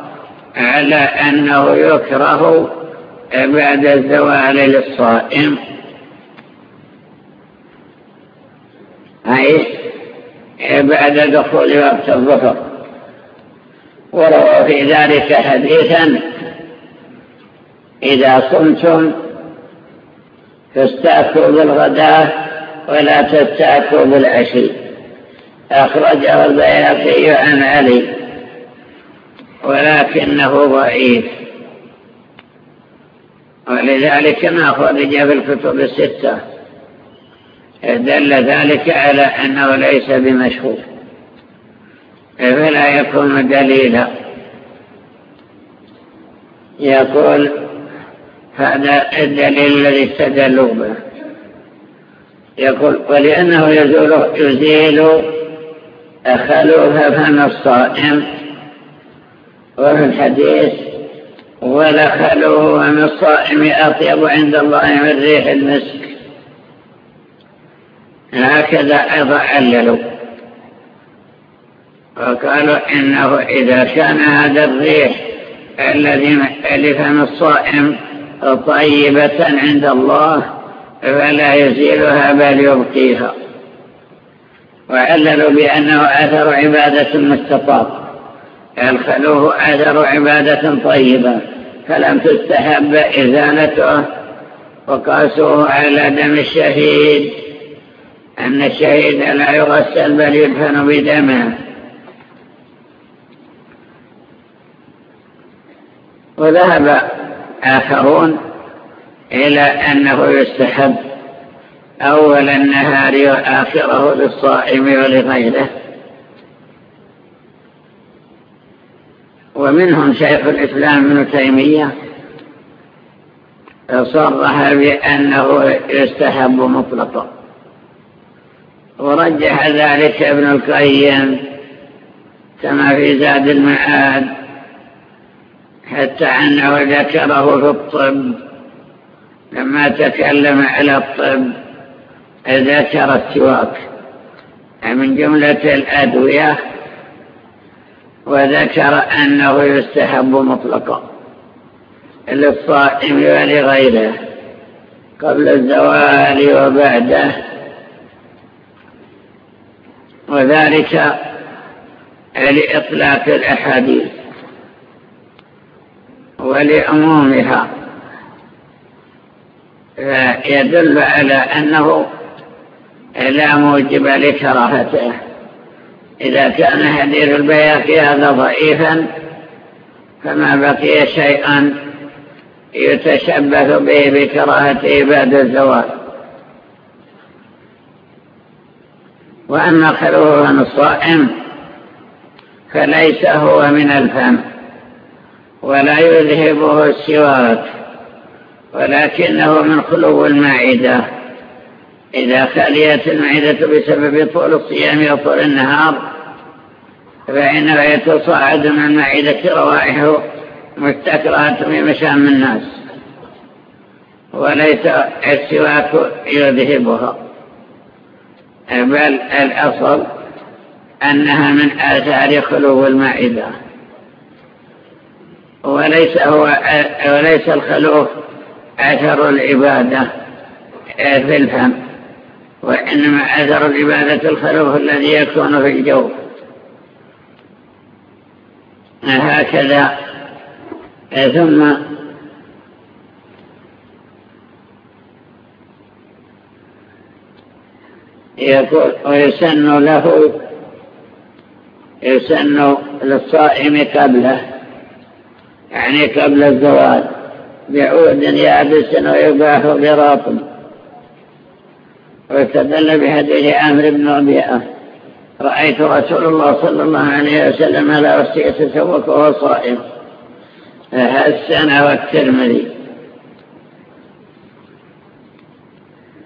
على أنه يكره بعد الزوال للصائم. أي بعد دخول وقت الظهر. وروى في ذلك حديثا إذا صمتم فاستأكوا بالغداء ولا تستأكوا بالعشي. أخرجه البياقي عن علي ولكنه ضعيف. ولذلك ما خرج في الكتب الستة. دل ذلك على أنه ليس بمشهور. فلا يكون دليلا. يقول هذا الدليل الذي استدلوا به. يقول ولأنه يزول يزيل خلوها فم الصائم وفي الحديث ولخلوه من الصائم أطيب عند الله من ريح المسك. هكذا أيضا عللوا. وقالوا إنه إذا كان هذا الريح الذي لفم الصائم طيبة عند الله فلا يزيلها بل يبقيها. وعللوا بأنه أثر عبادة مستطاب. الخلوه أثر عبادة طيبة فلم تستحب إزالته وقاسوه على دم الشهيد. أن الشهيد لا يغسل بل يدفن بدمه. وذهب آخرون إلى أنه يستحب أول النهار وآخره للصائم ولغيره. ومنهم شيخ الإسلام ابن تيمية صرح بأنه يستحب مطلقا. ورجح ذلك ابن القيم كما في زاد المعاد حتى أنه ذكره في الطب. لما تكلم على الطب ذكر السواك من جملة الأدوية وذكر أنه يستحب مطلقا للصائم ولغيره قبل الزوال وبعده. وذلك لإطلاق الأحاديث. ولعمومها يدل على أنه لا موجب لكراهته. إذا كان حديث البياقي هذا ضعيفا فما بقي شيئا يتشبث به بكراهته بعد الزوال وأما خلوه عن الصائم فليس هو من الفم. ولا يذهبه السواك ولكنه من خلو المعدة إذا خليت المعدة بسبب طول الصيام وطول النهار فإنه يتصاعد من المعدة روائح مستكرهة في مشام الناس وليس السواك يذهبها. بل الأصل أنها من آثار خلو المعدة وليس, هو وليس الخلوف أثر العبادة في الفم وإنما أثر العبادة الخلوف الذي يكون في الجو. هكذا. ثم يقول ويسن له يسن للصائم قبله. يعني قبل الزواج بعود يابس ويباح برطب واستدل بحديث عامر بن ربيعة. رأيت رسول الله صلى الله عليه وسلم على وسط يتسوق وهو صائم. السنة والترمذي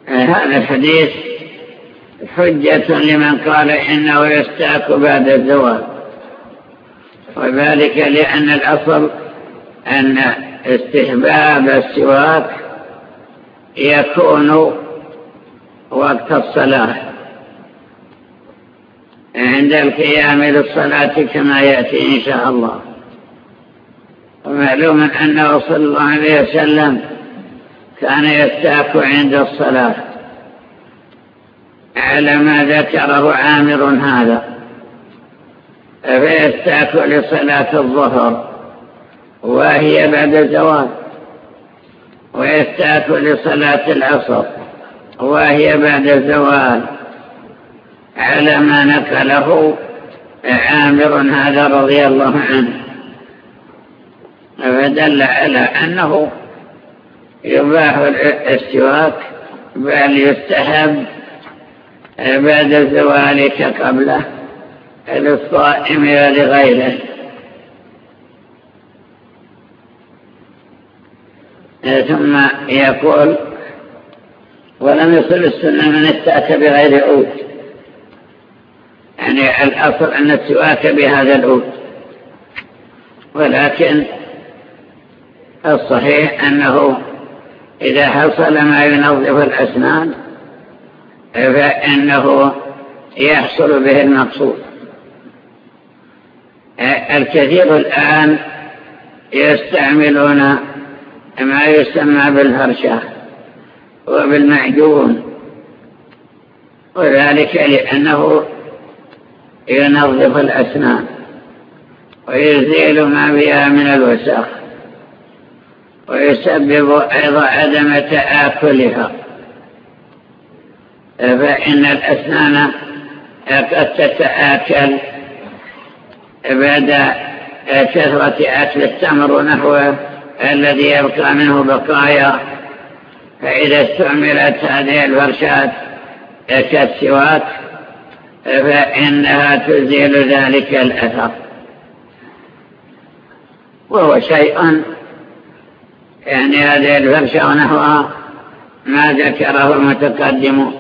هذا الحديث حجة لمن قال إنه يستاك بعد الزواج. وذلك لأن الأصل أن استحباب السواك يكون وقت الصلاة. عند القيام للصلاة كما يأتي إن شاء الله. ومعلوم أنه صلى الله عليه وسلم كان يستاك عند الصلاة. على ما ذكره عامر هذا. فيستاك لصلاة الظهر. وهي بعد الزواج ويستاك لصلاة العصر وهي بعد الزوال على ما نقله عامر هذا رضي الله عنه. فدل على أنه يباح السواك بل يستحب بعد زوالك قبله للصائم ولغيره. ثم يقول ولم يصل السنة من استأتى بغير عود. يعني الأصل أن السواك بهذا العود. ولكن الصحيح أنه إذا حصل ما ينظف الأسنان فإنه يحصل به المقصود. الكثير الآن يستعملون ما يسمى بالفرشة وبالمعجون وذلك لأنه ينظف الأسنان ويزيل ما بها من الوسخ ويسبب أيضا عدم تآكلها. فإن الأسنان قد تتآكل بعد كثرة أكل التمر ونحوه الذي يبقى منه بقايا فإذا استعملت هذه الفرشات كالسواك فإنها تزيل ذلك الأثر. وهو شيء يعني هذه الفرشة ونحوها ما ذكره المتقدم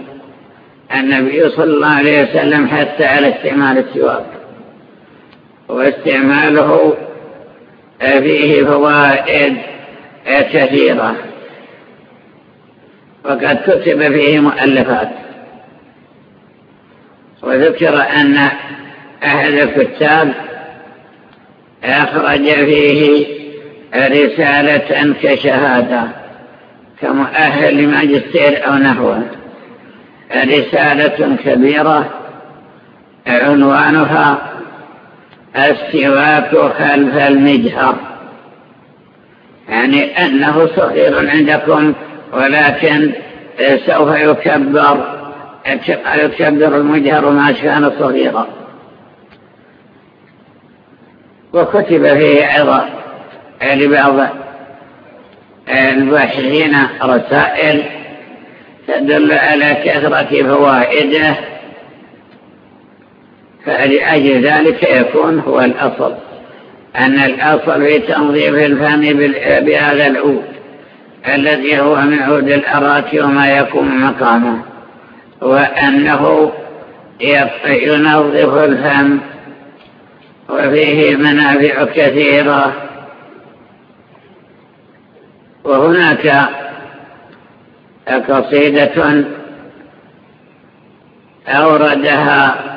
النبي صلى الله عليه وسلم حتى على استعمال السواك. واستعماله فيه فوائد كثيرة. وقد كتب فيه مؤلفات. وذكر أن أحد الكتاب أخرج فيه رسالة كشهادة كمؤهل لماجستير أو نحوه رسالة كبيرة عنوانها السواك خلف المجهر. يعني أنه صغير عندكم ولكن سوف يكبر يكبر المجهر ما كان صغيرا. وكتب فيه أيضا لبعض الباحثين رسائل تدل على كثرة فوائده. فلأجل ذلك يكون هو الأصل أن الأصل في تنظيف الفم بهذا العود الذي هو من عود الأراك وما يكون مقامه وأنه ينظف الفم وفيه منافع كثيرة. وهناك قصيدة أوردها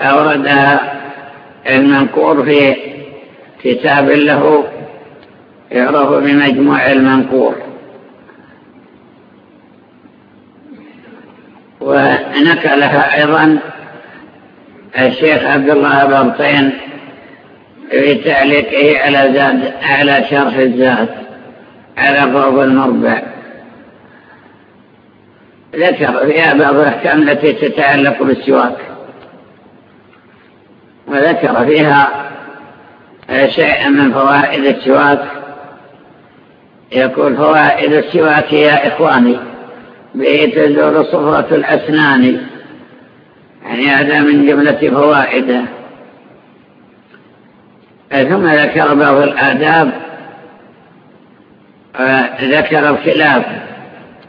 أوردها المنقور في كتاب له يعرف بمجموع المنقور. ونكلها أيضا الشيخ عبد الله برطين في تعليقه على زاد على شرح الزاد على فوق المربع. ذكر فيها بعض الأحكام التي تتعلق بالسواك. وذكر فيها شيئا من فوائد السواك. يقول فوائد السواك يا إخواني به تزول صفرة الأسنان يعني هذا من جملة فوائده. ثم ذكر بعض الآداب ذكر الخلاف.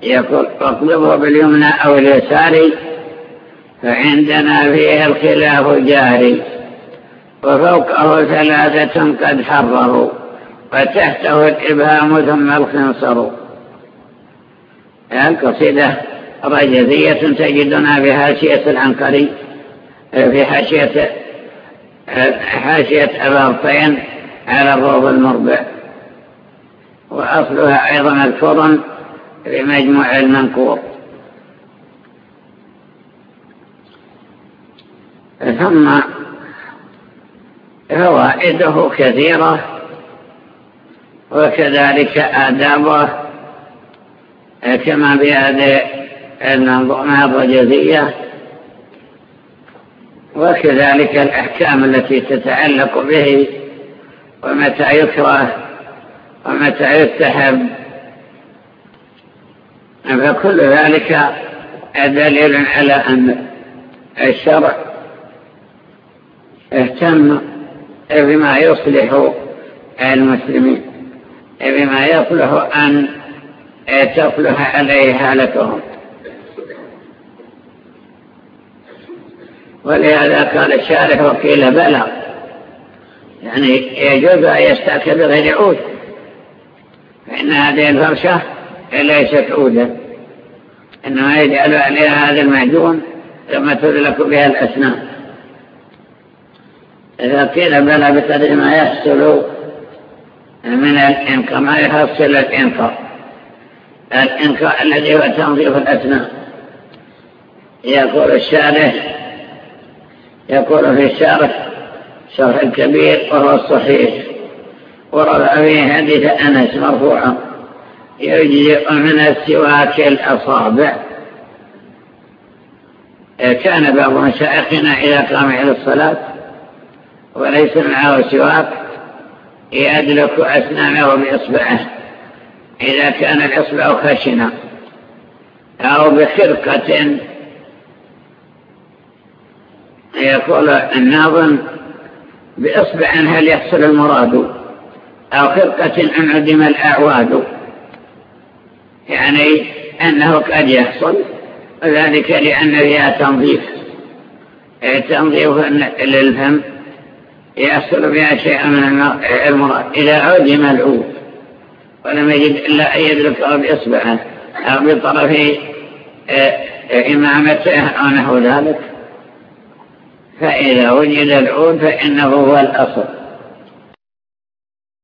يقول اطلبه باليمنى أو اليسار فعندنا فيه الخلاف جاري وفوقه ثلاثة قد حرروا وتحته الإبهام ثم الخنصر القصيدة رجزية تجدنا في حاشية العنقري في حاشية حاشية أبارطين على الروض المربع. وأصلها أيضا مذكور في مجموع المنكور. ثم فوائده كثيرة وكذلك آدابه. كما بهذه الرجزية وكذلك الأحكام التي تتعلق به ومتى يكره ومتى يستحب. فكل ذلك دليل على أن الشرع اهتم بما يصلح المسلمين بما يصلح أن تصلح عليه حالتهم ولهذا قال الشارح وكيل بلغ يعني يجوز أن يستأكل بغير عود. فإن هذه الفرشة ليست عودا. إنما يجعل عليها هذا المعجون ثم تدلك بها الأسنان. إذا قيل بلى بقدر ما يحصل من الإنقاء ما يحصل الإنقاء الإنقاء الذي هو تنظيف الأسنان يقول الشارح يقول في الشارح شرح الكبير وهو الصحيح ورد فيه حديث أنس مرفوعا يجزئ من السواك الأصابع. كان بعض مشايخنا إذا قام إلى الصلاة وليس معه سواك يدلك أسنانه بإصبعه. إذا كان الإصبع خشنا أو بخرقة يقول الناظم بإصبع هل يحصل المراد؟ أو خرقة أن عدم الأعواد؟ يعني أنه قد يحصل ذلك لأن فيها تنظيف. تنظيف للفم. يحصل بها شيء من المراد إذا عدم العود ولم يجد إلا أن يدركه بإصبعه أو بطرف إمامته أو نحو ذلك. فإذا وجد العود فإنه هو الأصل.